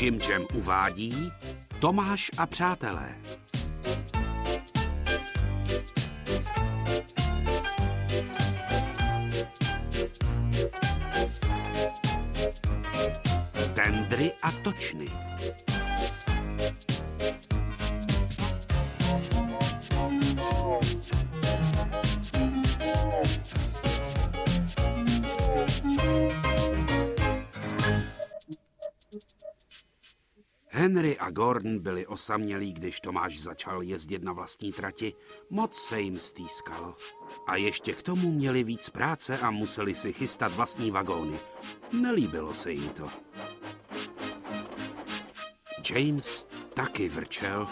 Jim Jam uvádí Tomáš a přátelé. Tendry a točny. Henry a Gordon byli osamělí, když Tomáš začal jezdit na vlastní trati. Moc se jim stýskalo. A ještě k tomu měli víc práce a museli si chystat vlastní vagóny. Nelíbilo se jim to. James taky vrčel.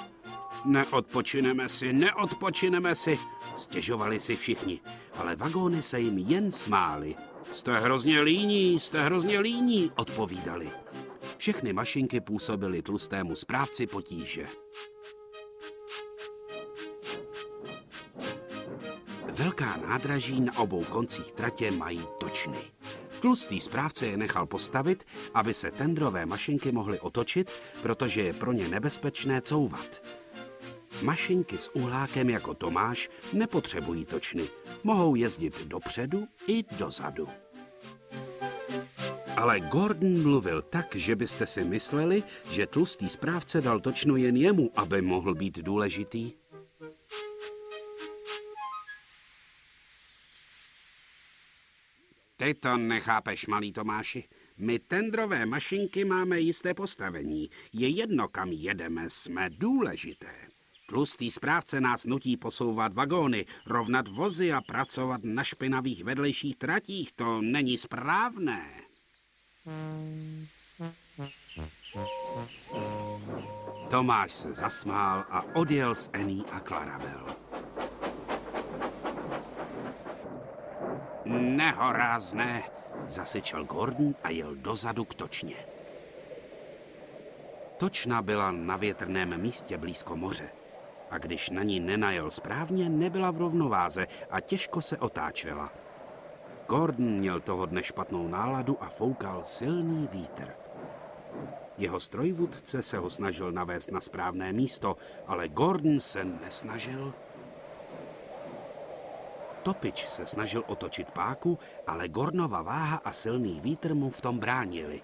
Neodpočineme si, neodpočineme si, stěžovali si všichni, ale vagóny se jim jen smály. Jste hrozně líní, jste hrozně líní, odpovídali. Všechny mašinky působily tlustému správci potíže. Velká nádraží na obou koncích tratě mají točny. Tlustý správce je nechal postavit, aby se tendrové mašinky mohly otočit, protože je pro ně nebezpečné couvat. Mašinky s uhlákem jako Tomáš nepotřebují točny. Mohou jezdit dopředu i dozadu. Ale Gordon mluvil tak, že byste si mysleli, že tlustý správce dal točnu jen jemu, aby mohl být důležitý. Ty to nechápeš, malý Tomáši. My tendrové mašinky máme jisté postavení. Je jedno, kam jedeme, jsme důležité. Tlustý správce nás nutí posouvat vagóny, rovnat vozy a pracovat na špinavých vedlejších tratích. To není správné. Tomáš se zasmál a odjel s Ení a Clarabel. Nehorázné, zasyčel Gordon a jel dozadu k točně. Točna byla na větrném místě blízko moře a když na ní nenajel správně, nebyla v rovnováze a těžko se otáčela. Gordon měl toho dne špatnou náladu a foukal silný vítr. Jeho strojvůdce se ho snažil navést na správné místo, ale Gordon se nesnažil. Topič se snažil otočit páku, ale Gordonova váha a silný vítr mu v tom bránili.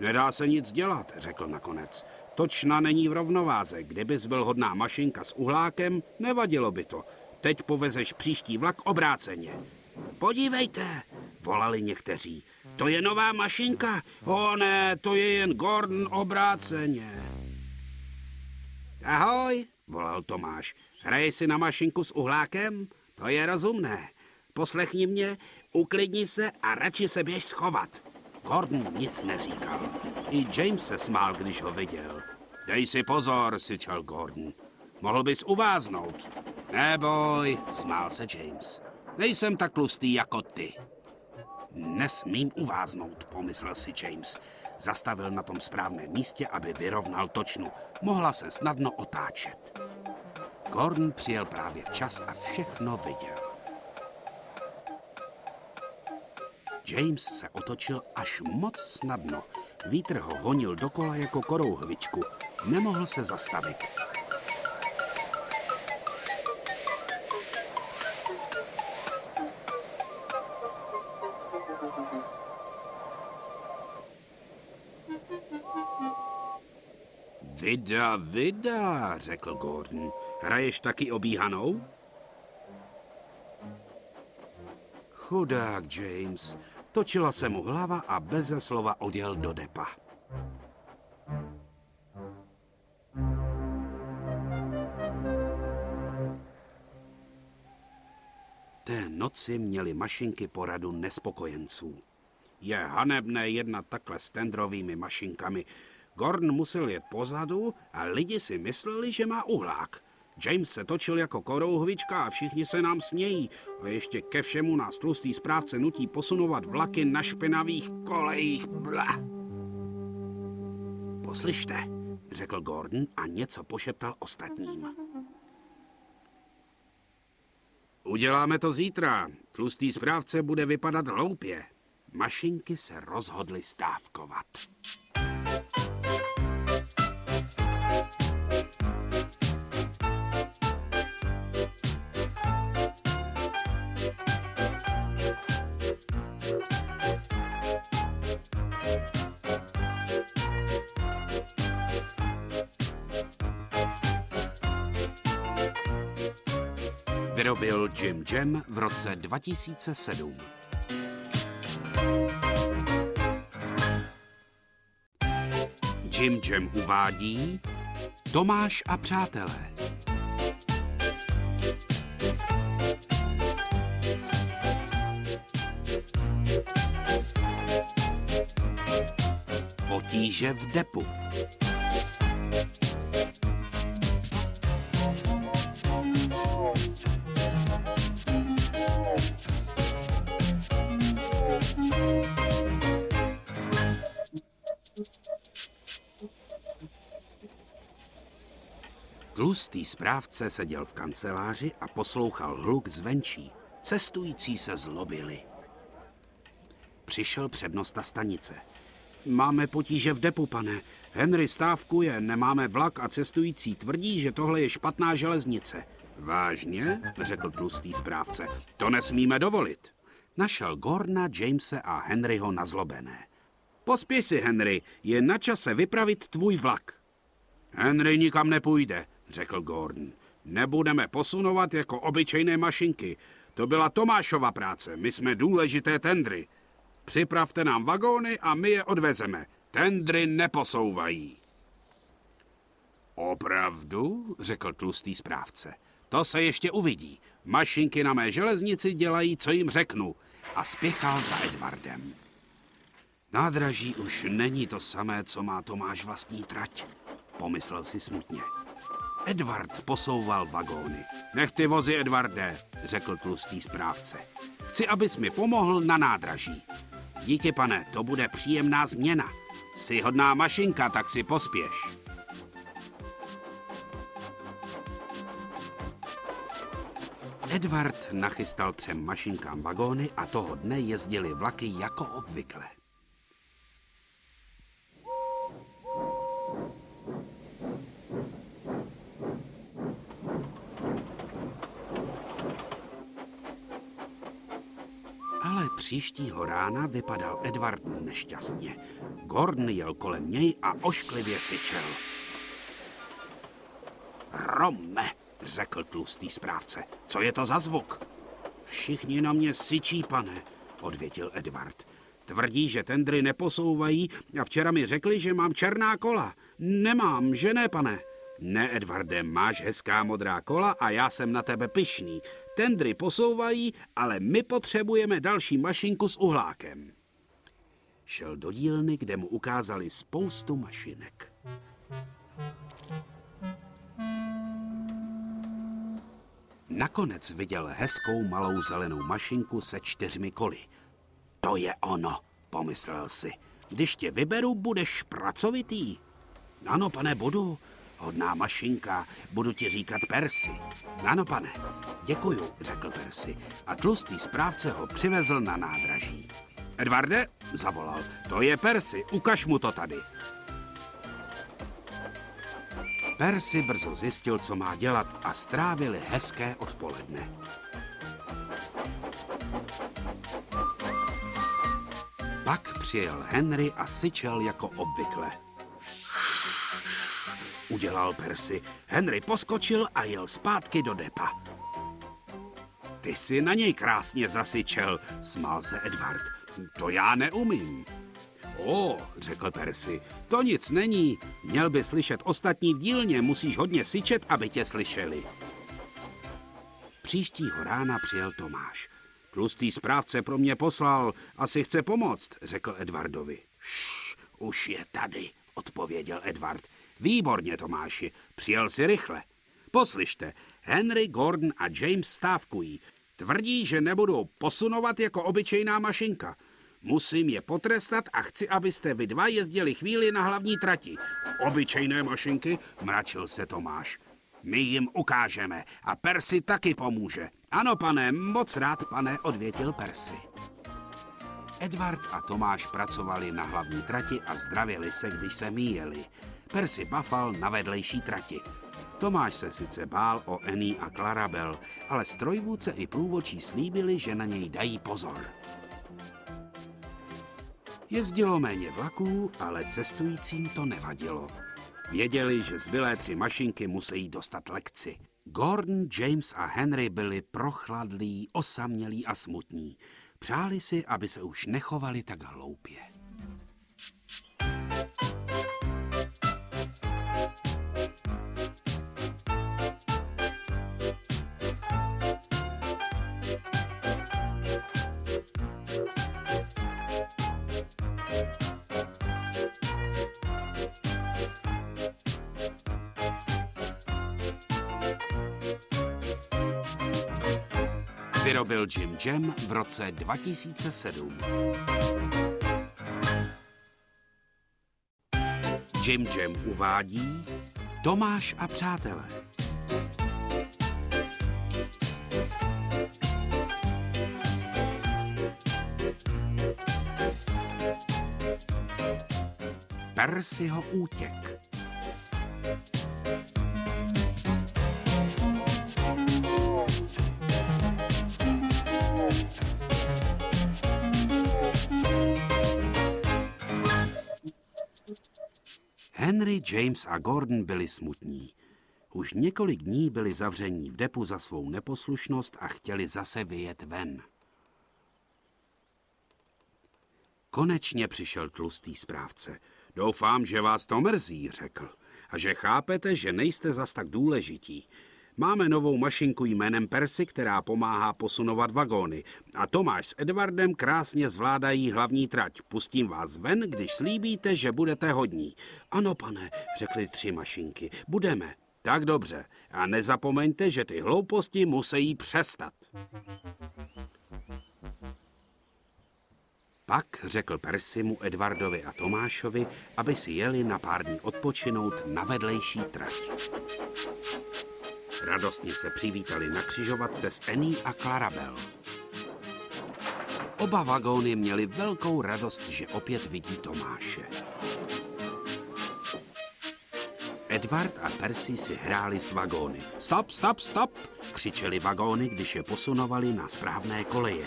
Nedá se nic dělat, řekl nakonec. Točna není v rovnováze. Kdybys byl hodná mašinka s uhlákem, nevadilo by to. Teď povezeš příští vlak obráceně. Podívejte, volali někteří. To je nová mašinka. O ne, to je jen Gordon obráceně. Ahoj, volal Tomáš. Hraješ si na mašinku s uhlákem? To je rozumné. Poslechni mě, uklidni se a radši se běž schovat. Gordon nic neříkal. I James se smál, když ho viděl. Dej si pozor, syčel Gordon. Mohl bys uváznout. Neboj, smál se James. Nejsem tak tlustý jako ty. Nesmím uváznout, pomyslel si James. Zastavil na tom správném místě, aby vyrovnal točnu. Mohla se snadno otáčet. Gordon přijel právě včas a všechno viděl. James se otočil až moc snadno. Vítr ho honil dokola jako korouhvičku. Nemohl se zastavit. Vida, vida, řekl Gordon. Hraješ taky obíhanou? Chudák James. Točila se mu hlava a beze slova odjel do depa. Té noci měli mašinky poradu nespokojenců. Je hanebné jednat takhle s tendrovými mašinkami. Gordon musel jet pozadu a lidi si mysleli, že má uhlák. James se točil jako korouhvička a všichni se nám smějí. A ještě ke všemu nás tlustý správce nutí posunovat vlaky na špinavých kolejích. Bla. Poslyšte, řekl Gordon a něco pošeptal ostatním. Uděláme to zítra. Tlustý správce bude vypadat hloupě. Mašinky se rozhodly stávkovat. Vyrobil Jim Jam v roce 2007. Jim Jam uvádí Tomáš a přátelé. Potíže v depu. Tlustý správce seděl v kanceláři a poslouchal hluk zvenčí. Cestující se zlobili. Přišel přednosta stanice. Máme potíže v depu, pane. Henry stávkuje, nemáme vlak a cestující tvrdí, že tohle je špatná železnice. Vážně? řekl tlustý správce. To nesmíme dovolit. Našel Gorna, Jamese a Henryho nazlobené. Pospěj si, Henry, je na čase vypravit tvůj vlak. Henry nikam nepůjde, řekl Gordon. Nebudeme posunovat jako obyčejné mašinky. To byla Tomášova práce, my jsme důležité tendry. Připravte nám vagóny a my je odvezeme. Tendry neposouvají. Opravdu? řekl tlustý správce. To se ještě uvidí. Mašinky na mé železnici dělají, co jim řeknu. A spěchal za Edvardem. Nádraží už není to samé, co má Tomáš vlastní trať, pomyslel si smutně. Edward posouval vagóny. Nech ty vozy, Edvarde, řekl tlustý správce. Chci, abys mi pomohl na nádraží. Díky, pane, to bude příjemná změna. Jsi hodná mašinka, tak si pospěš. Edward nachystal třem mašinkám vagóny a toho dne jezdili vlaky jako obvykle. Ale příštího rána vypadal Edward nešťastně. Gordon jel kolem něj a ošklivě syčel. Rome, řekl tlustý správce, co je to za zvuk? Všichni na mě syčí, pane, odvětil Edward. Tvrdí, že tendry neposouvají a včera mi řekli, že mám černá kola. Nemám, že ne, pane. Ne, Edvarde, máš hezká modrá kola a já jsem na tebe pyšný. Tendry posouvají, ale my potřebujeme další mašinku s uhlákem. Šel do dílny, kde mu ukázali spoustu mašinek. Nakonec viděl hezkou malou zelenou mašinku se čtyřmi koly. To je ono, pomyslel si. Když tě vyberu, budeš pracovitý. Ano, pane, budu. Hodná mašinka, budu ti říkat Persi. Ano, pane, děkuju, řekl Persi a tlustý správce ho přivezl na nádraží. Edvarde, zavolal, to je Persi, ukaž mu to tady. Persi brzo zjistil, co má dělat a strávili hezké odpoledne. Pak přijel Henry a syčel jako obvykle. Udělal Percy. Henry poskočil a jel zpátky do depa. Ty si na něj krásně zasyčel, smál se Edward. To já neumím. O, řekl Percy, to nic není. Měl by slyšet ostatní v dílně, musíš hodně syčet, aby tě slyšeli. Příštího rána přijel Tomáš. Tlustý správce pro mě poslal, asi chce pomoct, řekl Edvardovi. Šš, už je tady, odpověděl Edward. Výborně, Tomáši, přijel si rychle. Poslyšte, Henry, Gordon a James stávkují. Tvrdí, že nebudou posunovat jako obyčejná mašinka. Musím je potrestat a chci, abyste vy dva jezdili chvíli na hlavní trati. Obyčejné mašinky, mračil se Tomáš. My jim ukážeme a Persi taky pomůže. Ano, pane, moc rád, pane, odvětil Persi. Edward a Tomáš pracovali na hlavní trati a zdravěli se, když se míjeli. Percy bafal na vedlejší trati. Tomáš se sice bál o Annie a Clarabel, ale strojvůdce i průvočí slíbili, že na něj dají pozor. Jezdilo méně vlaků, ale cestujícím to nevadilo. Věděli, že zbylé tři mašinky musí dostat lekci. Gordon, James a Henry byli prochladlí, osamělí a smutní. Přáli si, aby se už nechovali tak hloupě. Vyrobil Jim Jam v roce 2007. Jim Jam uvádí Tomáš a přátelé. Persiho útěk. Henry, James a Gordon byli smutní. Už několik dní byli zavření v depu za svou neposlušnost a chtěli zase vyjet ven. Konečně přišel tlustý správce. Doufám, že vás to mrzí, řekl. A že chápete, že nejste zas tak důležití. Máme novou mašinku jménem Persy, která pomáhá posunovat vagóny. A Tomáš s Edwardem krásně zvládají hlavní trať. Pustím vás ven, když slíbíte, že budete hodní. Ano, pane, řekli tři mašinky. Budeme. Tak dobře. A nezapomeňte, že ty hlouposti musí přestat. Pak řekl Persimu, Edvardovi a Tomášovi, aby si jeli na pár dní odpočinout na vedlejší trať. Radostně se přivítali na křižovatce s Annie a Clarabel. Oba vagóny měli velkou radost, že opět vidí Tomáše. Edward a Percy si hráli s vagóny. Stop, stop, stop, křičeli vagóny, když je posunovali na správné koleje.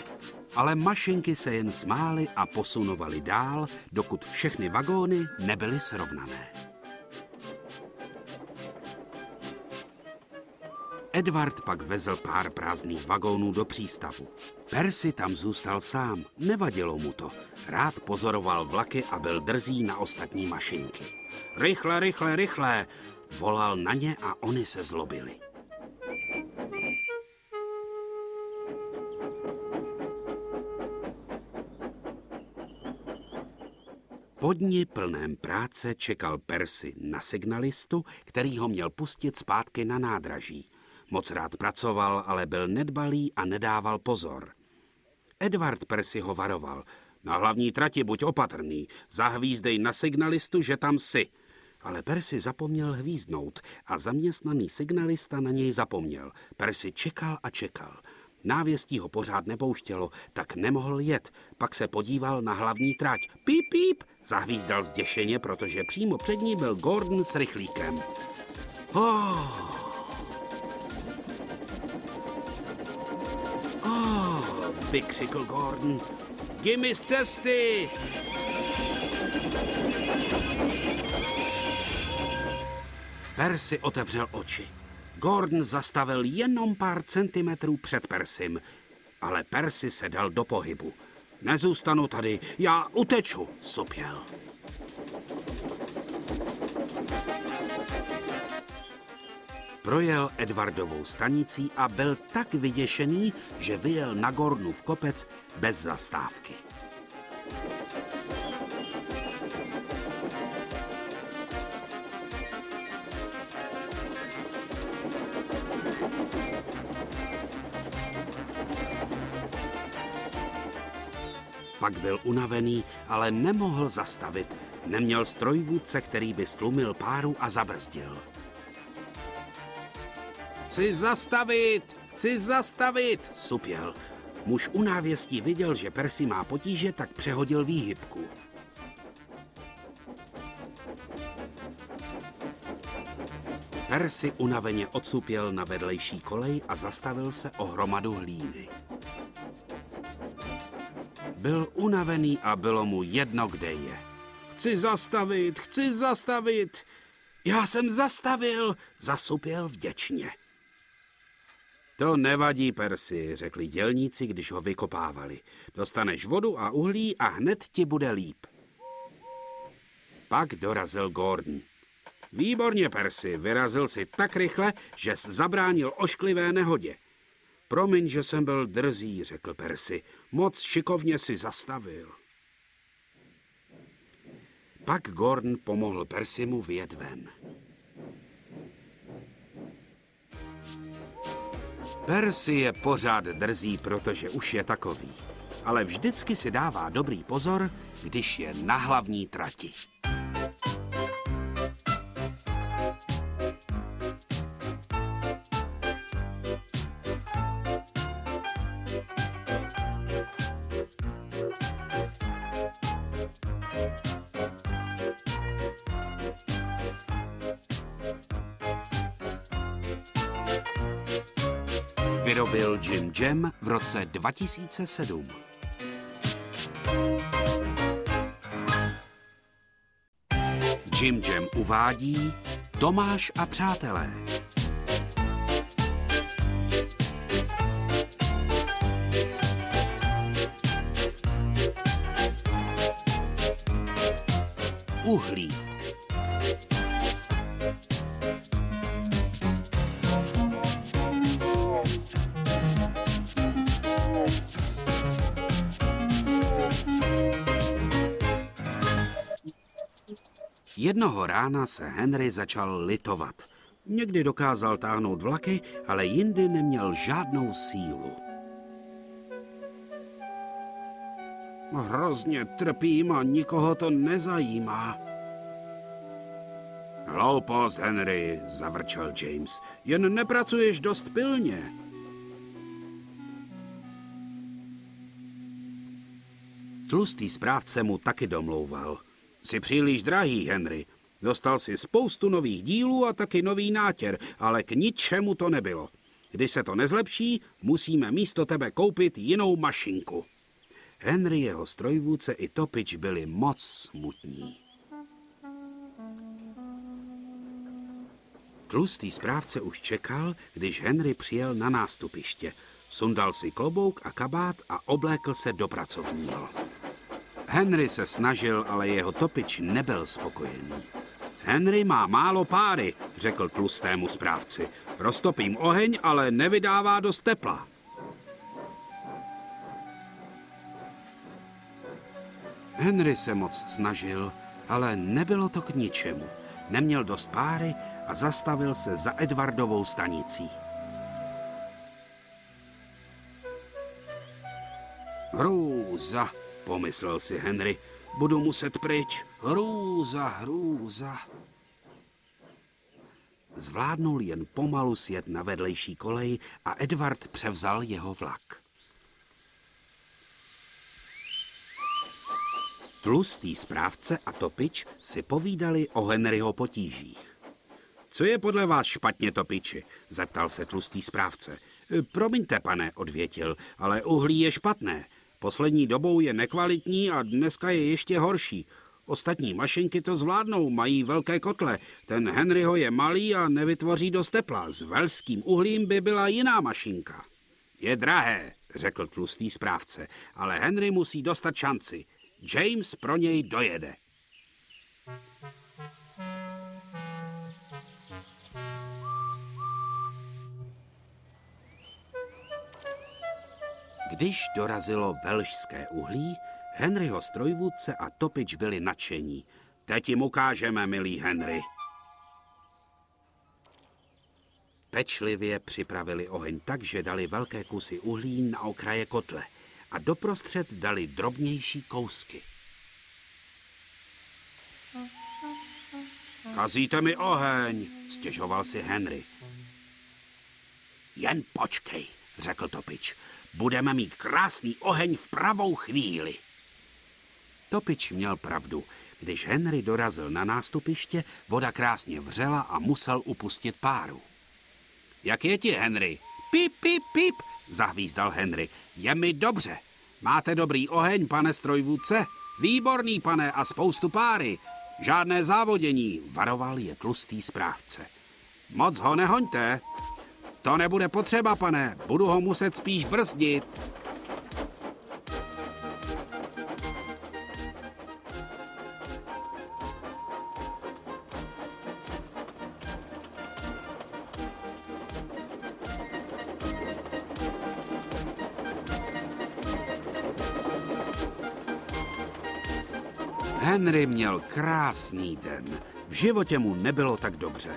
Ale mašinky se jen smály a posunovali dál, dokud všechny vagóny nebyly srovnané. Edward pak vezl pár prázdných vagónů do přístavu. Percy tam zůstal sám, nevadilo mu to. Rád pozoroval vlaky a byl drzý na ostatní mašinky. Rychle, rychle, rychle, volal na ně a oni se zlobili. Po dni plném práce čekal Percy na signalistu, který ho měl pustit zpátky na nádraží. Moc rád pracoval, ale byl nedbalý a nedával pozor. Edward Percy ho varoval. Na hlavní trati buď opatrný, zahvízdej na signalistu, že tam jsi. Ale Percy zapomněl hvízdnout a zaměstnaný signalista na něj zapomněl. Percy čekal a čekal. Návěstí ho pořád nepouštělo, tak nemohl jet. Pak se podíval na hlavní trať. Píp, píp, zahvízdal zděšeně, protože přímo před ní byl Gordon s rychlíkem. Oh, vykřikl Gordon. Jdi mi z cesty! Percy otevřel oči. Gordon zastavil jenom pár centimetrů před Persim, ale Percy se dal do pohybu. Nezůstanu tady, já uteču, sopěl. Projel Edvardovou stanicí a byl tak vyděšený, že vyjel na v kopec bez zastávky. Pak byl unavený, ale nemohl zastavit. Neměl strojvůdce, který by stlumil páru a zabrzdil. Chci zastavit, chci zastavit, supěl. Muž u návěstí viděl, že Percy má potíže, tak přehodil výhybku. Percy unaveně odsupěl na vedlejší kolej a zastavil se o hromadu hlíny. Byl unavený a bylo mu jedno, kde je. Chci zastavit, chci zastavit. Já jsem zastavil, zasupěl vděčně. To nevadí, Persi, řekli dělníci, když ho vykopávali. Dostaneš vodu a uhlí a hned ti bude líp. Pak dorazil Gordon. Výborně, Persi, vyrazil si tak rychle, že zabránil ošklivé nehodě. Promiň, že jsem byl drzý, řekl Persi. Moc šikovně si zastavil. Pak Gordon pomohl Persimu vyjet ven. Percy je pořád drzý, protože už je takový. Ale vždycky si dává dobrý pozor, když je na hlavní trati. Jam v roce 2007. Jim Jam uvádí Tomáš a přátelé. Uhlí. Jednoho rána se Henry začal litovat. Někdy dokázal táhnout vlaky, ale jindy neměl žádnou sílu. Hrozně trpím a nikoho to nezajímá. Hloupost, Henry, zavrčel James. Jen nepracuješ dost pilně. Tlustý správce mu taky domlouval – Jsi příliš drahý, Henry. Dostal si spoustu nových dílů a taky nový nátěr, ale k ničemu to nebylo. Když se to nezlepší, musíme místo tebe koupit jinou mašinku. Henry, jeho strojvůdce i Topič byli moc smutní. Tlustý správce už čekal, když Henry přijel na nástupiště. Sundal si klobouk a kabát a oblékl se do pracovního. Henry se snažil, ale jeho topič nebyl spokojený. Henry má málo páry, řekl tlustému správci. Roztopím oheň, ale nevydává dost tepla. Henry se moc snažil, ale nebylo to k ničemu. Neměl dost páry a zastavil se za Edwardovou stanicí. Hrůza, Pomyslel si Henry, budu muset pryč. Hrůza, hrůza. Zvládnul jen pomalu sjet na vedlejší kolej a Edward převzal jeho vlak. Tlustý správce a Topič si povídali o Henryho potížích. Co je podle vás špatně, Topiči? zeptal se tlustý správce. Promiňte, pane, odvětil, ale uhlí je špatné. Poslední dobou je nekvalitní a dneska je ještě horší. Ostatní mašinky to zvládnou, mají velké kotle. Ten Henryho je malý a nevytvoří dost tepla. S velským uhlím by byla jiná mašinka. Je drahé, řekl tlustý správce, ale Henry musí dostat šanci. James pro něj dojede. Když dorazilo velšské uhlí, Henryho strojvůdce a Topič byli nadšení. Teď jim ukážeme, milý Henry. Pečlivě připravili oheň tak, že dali velké kusy uhlí na okraje kotle a doprostřed dali drobnější kousky. Kazíte mi oheň, stěžoval si Henry. Jen počkej, řekl Topič budeme mít krásný oheň v pravou chvíli. Topič měl pravdu. Když Henry dorazil na nástupiště, voda krásně vřela a musel upustit páru. Jak je ti, Henry? Pip, pip, pip, zahvízdal Henry. Je mi dobře. Máte dobrý oheň, pane strojvůdce? Výborný, pane, a spoustu páry. Žádné závodění, varoval je tlustý správce. Moc ho nehoňte. To nebude potřeba, pane. Budu ho muset spíš brzdit. Henry měl krásný den. V životě mu nebylo tak dobře.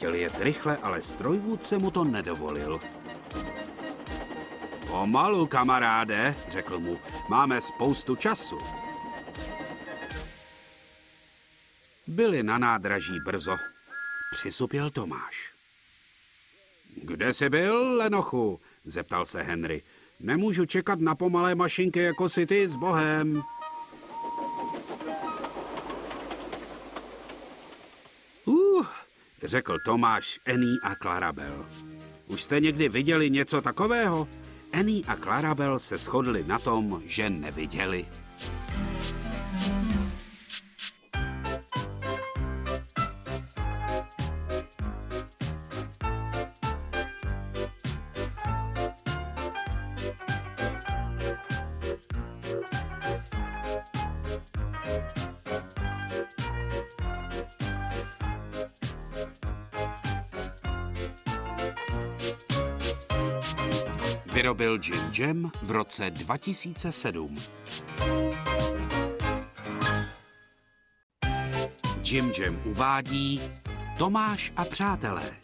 Chtěl jet rychle, ale strojvůdce mu to nedovolil. Pomalu, kamaráde, řekl mu, máme spoustu času. Byli na nádraží brzo. Přisupěl Tomáš. Kde jsi byl, Lenochu? zeptal se Henry. Nemůžu čekat na pomalé mašinky jako si ty s Bohem. Řekl Tomáš, Ení a Clarabel. Už jste někdy viděli něco takového? Ení a Clarabel se shodli na tom, že neviděli. Vyrobil Jim Jam v roce 2007. Jim Jam uvádí Tomáš a přátelé.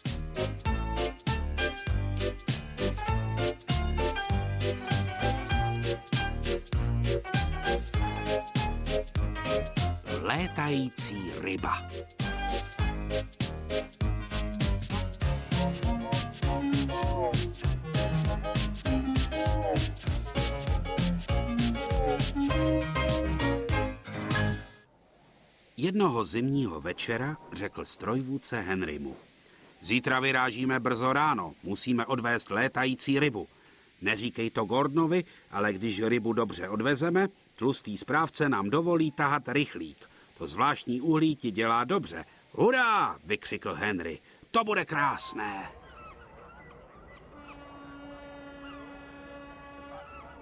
Létající ryba. Jednoho zimního večera řekl strojvůdce Henrymu. Zítra vyrážíme brzo ráno, musíme odvést létající rybu. Neříkej to Gordonovi, ale když rybu dobře odvezeme, tlustý správce nám dovolí tahat rychlík. To zvláštní uhlí ti dělá dobře. Hurá, vykřikl Henry. To bude krásné.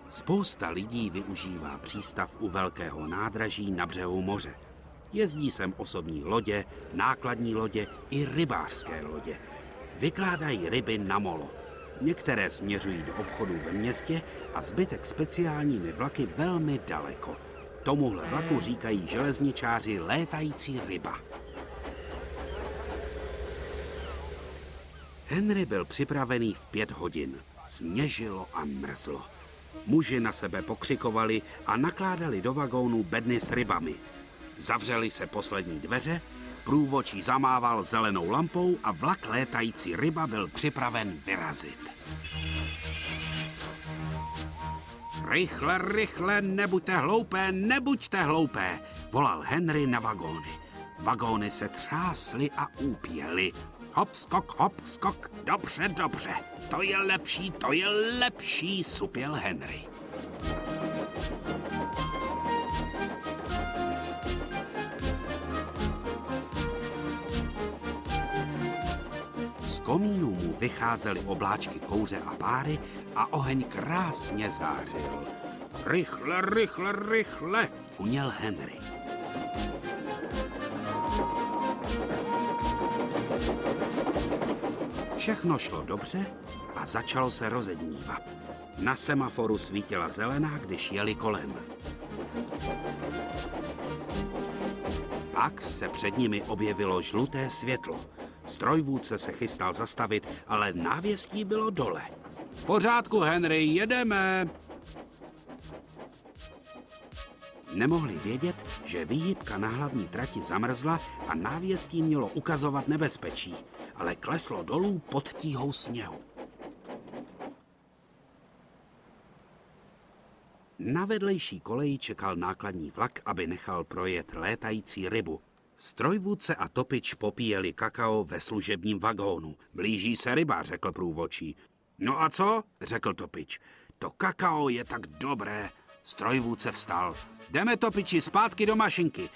Spousta lidí využívá přístav u velkého nádraží na břehu moře. Jezdí sem osobní lodě, nákladní lodě i rybářské lodě. Vykládají ryby na molo. Některé směřují do obchodu ve městě a zbytek speciálními vlaky velmi daleko. Tomuhle vlaku říkají železničáři létající ryba. Henry byl připravený v pět hodin. Sněžilo a mrzlo. Muži na sebe pokřikovali a nakládali do vagónu bedny s rybami. Zavřely se poslední dveře, průvočí zamával zelenou lampou a vlak létající ryba byl připraven vyrazit. Rychle, rychle, nebuďte hloupé, nebuďte hloupé, volal Henry na vagóny. Vagóny se třásly a úpěly. Hop, skok, hop, skok, dobře, dobře. To je lepší, to je lepší, supěl Henry. Komínů mu vycházely obláčky kouře a páry a oheň krásně zářil. Rychle, rychle, rychle, funěl Henry. Všechno šlo dobře a začalo se rozednívat. Na semaforu svítila zelená, když jeli kolem. Pak se před nimi objevilo žluté světlo. Strojvůdce se chystal zastavit, ale návěstí bylo dole. V pořádku, Henry, jedeme. Nemohli vědět, že výhybka na hlavní trati zamrzla a návěstí mělo ukazovat nebezpečí, ale kleslo dolů pod tíhou sněhu. Na vedlejší koleji čekal nákladní vlak, aby nechal projet létající rybu, Strojvůdce a Topič popíjeli kakao ve služebním vagónu. Blíží se ryba, řekl průvočí. No a co? řekl Topič. To kakao je tak dobré. Strojvůdce vstal. Jdeme, Topiči, zpátky do mašinky.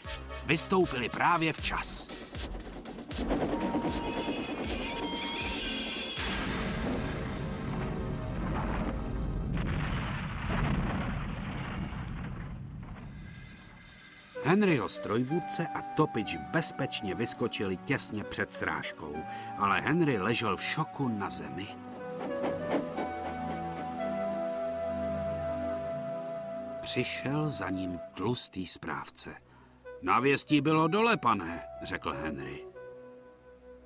Vystoupili právě včas. Henryho strojvůdce a topič bezpečně vyskočili těsně před srážkou, ale Henry ležel v šoku na zemi. Přišel za ním tlustý správce. Navěstí bylo dole, pane, řekl Henry.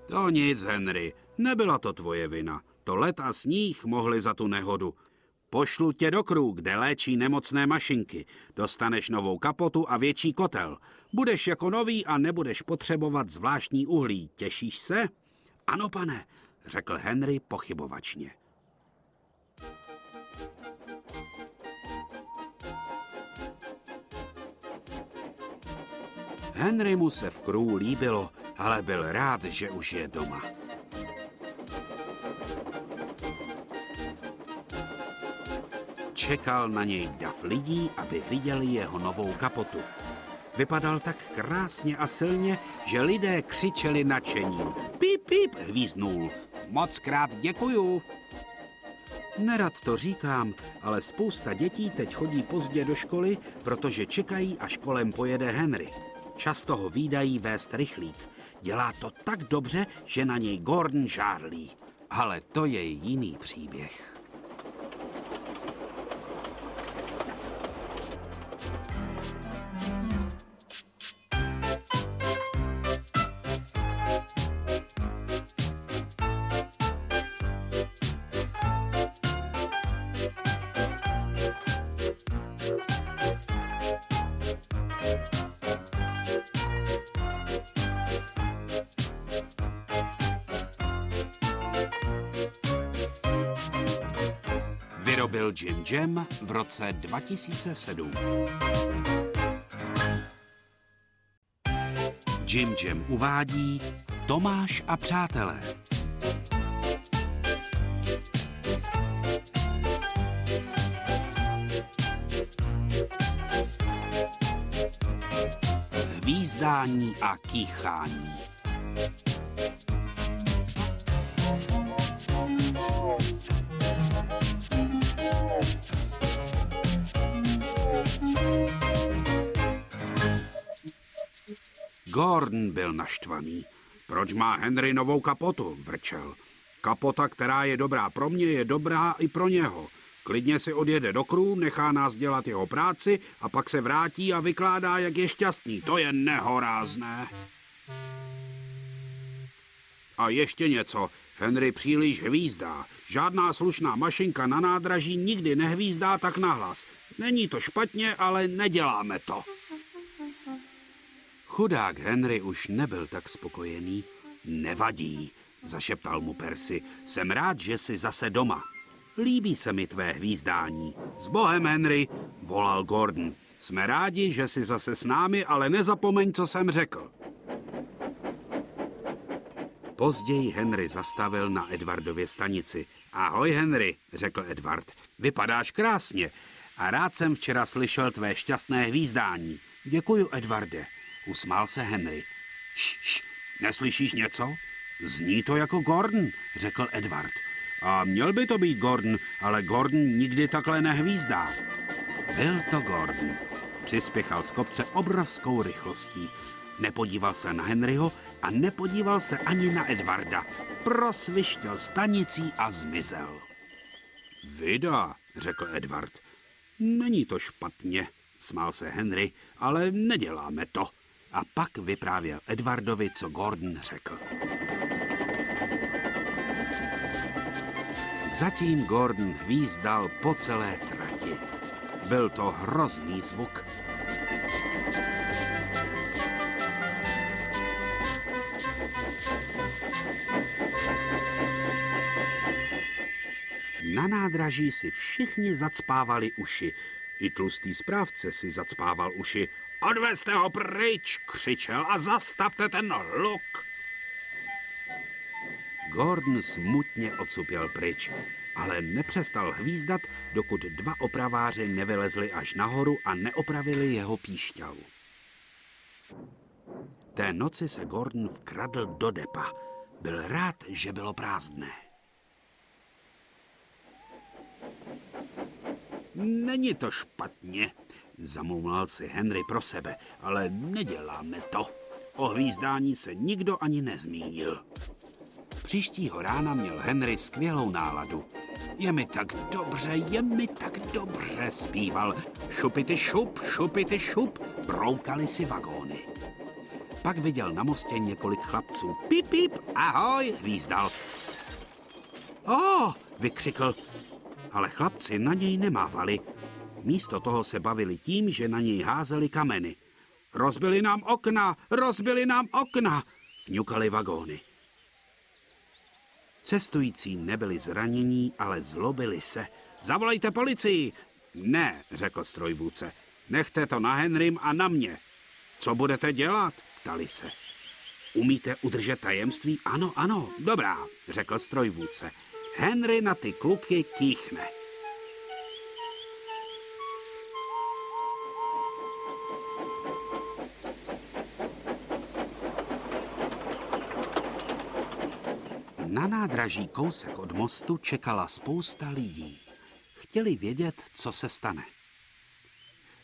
To nic, Henry, nebyla to tvoje vina. To let a sníh mohli za tu nehodu. Pošlu tě do krů, kde léčí nemocné mašinky. Dostaneš novou kapotu a větší kotel. Budeš jako nový a nebudeš potřebovat zvláštní uhlí. Těšíš se? Ano, pane, řekl Henry pochybovačně. Henry mu se v krů líbilo, ale byl rád, že už je doma. Čekal na něj dav lidí, aby viděli jeho novou kapotu. Vypadal tak krásně a silně, že lidé křičeli nadšením. Píp, píp, hvíznul. Moc krát děkuju. Nerad to říkám, ale spousta dětí teď chodí pozdě do školy, protože čekají, až kolem pojede Henry. Často ho výdají vést rychlík. Dělá to tak dobře, že na něj Gordon žárlí. Ale to je jiný příběh. Jam v roce 2007. Jim Jam uvádí Tomáš a přátelé. Hvízdání a kýchání. Gordon byl naštvaný. Proč má Henry novou kapotu? vrčel. Kapota, která je dobrá pro mě, je dobrá i pro něho. Klidně si odjede do krů, nechá nás dělat jeho práci a pak se vrátí a vykládá, jak je šťastný. To je nehorázné. A ještě něco. Henry příliš hvízdá. Žádná slušná mašinka na nádraží nikdy nehvízdá tak nahlas. Není to špatně, ale neděláme to. Chudák Henry už nebyl tak spokojený. Nevadí, zašeptal mu Percy. Jsem rád, že jsi zase doma. Líbí se mi tvé hvízdání. S Bohem, Henry, volal Gordon. Jsme rádi, že jsi zase s námi, ale nezapomeň, co jsem řekl. Později Henry zastavil na Edwardově stanici. Ahoj, Henry, řekl Edward. Vypadáš krásně a rád jsem včera slyšel tvé šťastné hvízdání. Děkuju, Edwarde. Usmál se Henry. Š, š, neslyšíš něco? Zní to jako Gordon, řekl Edward. A měl by to být Gordon, ale Gordon nikdy takhle nehvízdá. Byl to Gordon. Přispěchal z kopce obrovskou rychlostí. Nepodíval se na Henryho a nepodíval se ani na Edvarda. Prosvištěl stanicí a zmizel. Vida, řekl Edward. Není to špatně, smál se Henry, ale neděláme to a pak vyprávěl Edwardovi, co Gordon řekl. Zatím Gordon hvízdal po celé trati. Byl to hrozný zvuk. Na nádraží si všichni zacpávali uši. I tlustý správce si zacpával uši Odvezte ho pryč, křičel, a zastavte ten hluk. Gordon smutně odsupěl pryč, ale nepřestal hvízdat, dokud dva opraváři nevylezli až nahoru a neopravili jeho píšťalu. Té noci se Gordon vkradl do depa. Byl rád, že bylo prázdné. Není to špatně, Zamumlal si Henry pro sebe, ale neděláme to. O hvízdání se nikdo ani nezmínil. Příštího rána měl Henry skvělou náladu. Je mi tak dobře, je mi tak dobře, zpíval. Šupity šup, šupity šup, broukali si vagóny. Pak viděl na mostě několik chlapců. Pip, pip, ahoj, hvízdal. O, oh, vykřikl, ale chlapci na něj nemávali. Místo toho se bavili tím, že na něj házeli kameny. Rozbili nám okna, rozbili nám okna, vňukali vagóny. Cestující nebyli zranění, ale zlobili se. Zavolejte policii! Ne, řekl strojvůdce. Nechte to na Henrym a na mě. Co budete dělat? Ptali se. Umíte udržet tajemství? Ano, ano, dobrá, řekl strojvůdce. Henry na ty kluky kýchne. Na nádraží kousek od mostu čekala spousta lidí. Chtěli vědět, co se stane.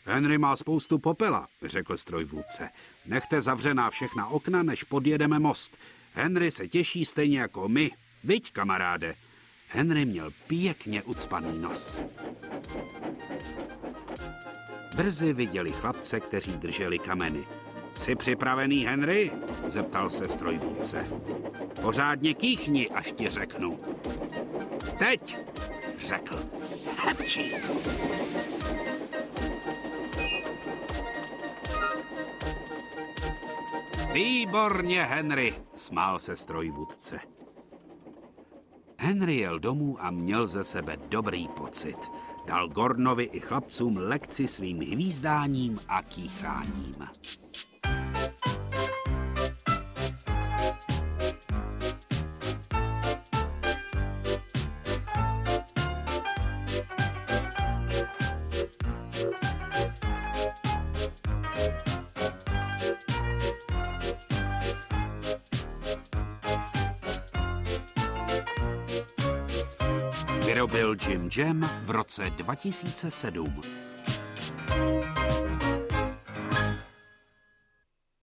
Henry má spoustu popela, řekl strojvůdce. Nechte zavřená všechna okna, než podjedeme most. Henry se těší stejně jako my. Viď, kamaráde. Henry měl pěkně ucpaný nos. Brzy viděli chlapce, kteří drželi kameny. Jsi připravený, Henry? zeptal se strojvůdce. Pořádně kýchni, až ti řeknu. Teď, řekl. Hepčík. Výborně, Henry, smál se strojvůdce. Henry jel domů a měl ze sebe dobrý pocit. Dal Gornovi i chlapcům lekci svým hvízdáním a kýcháním. Jam v roce 2007.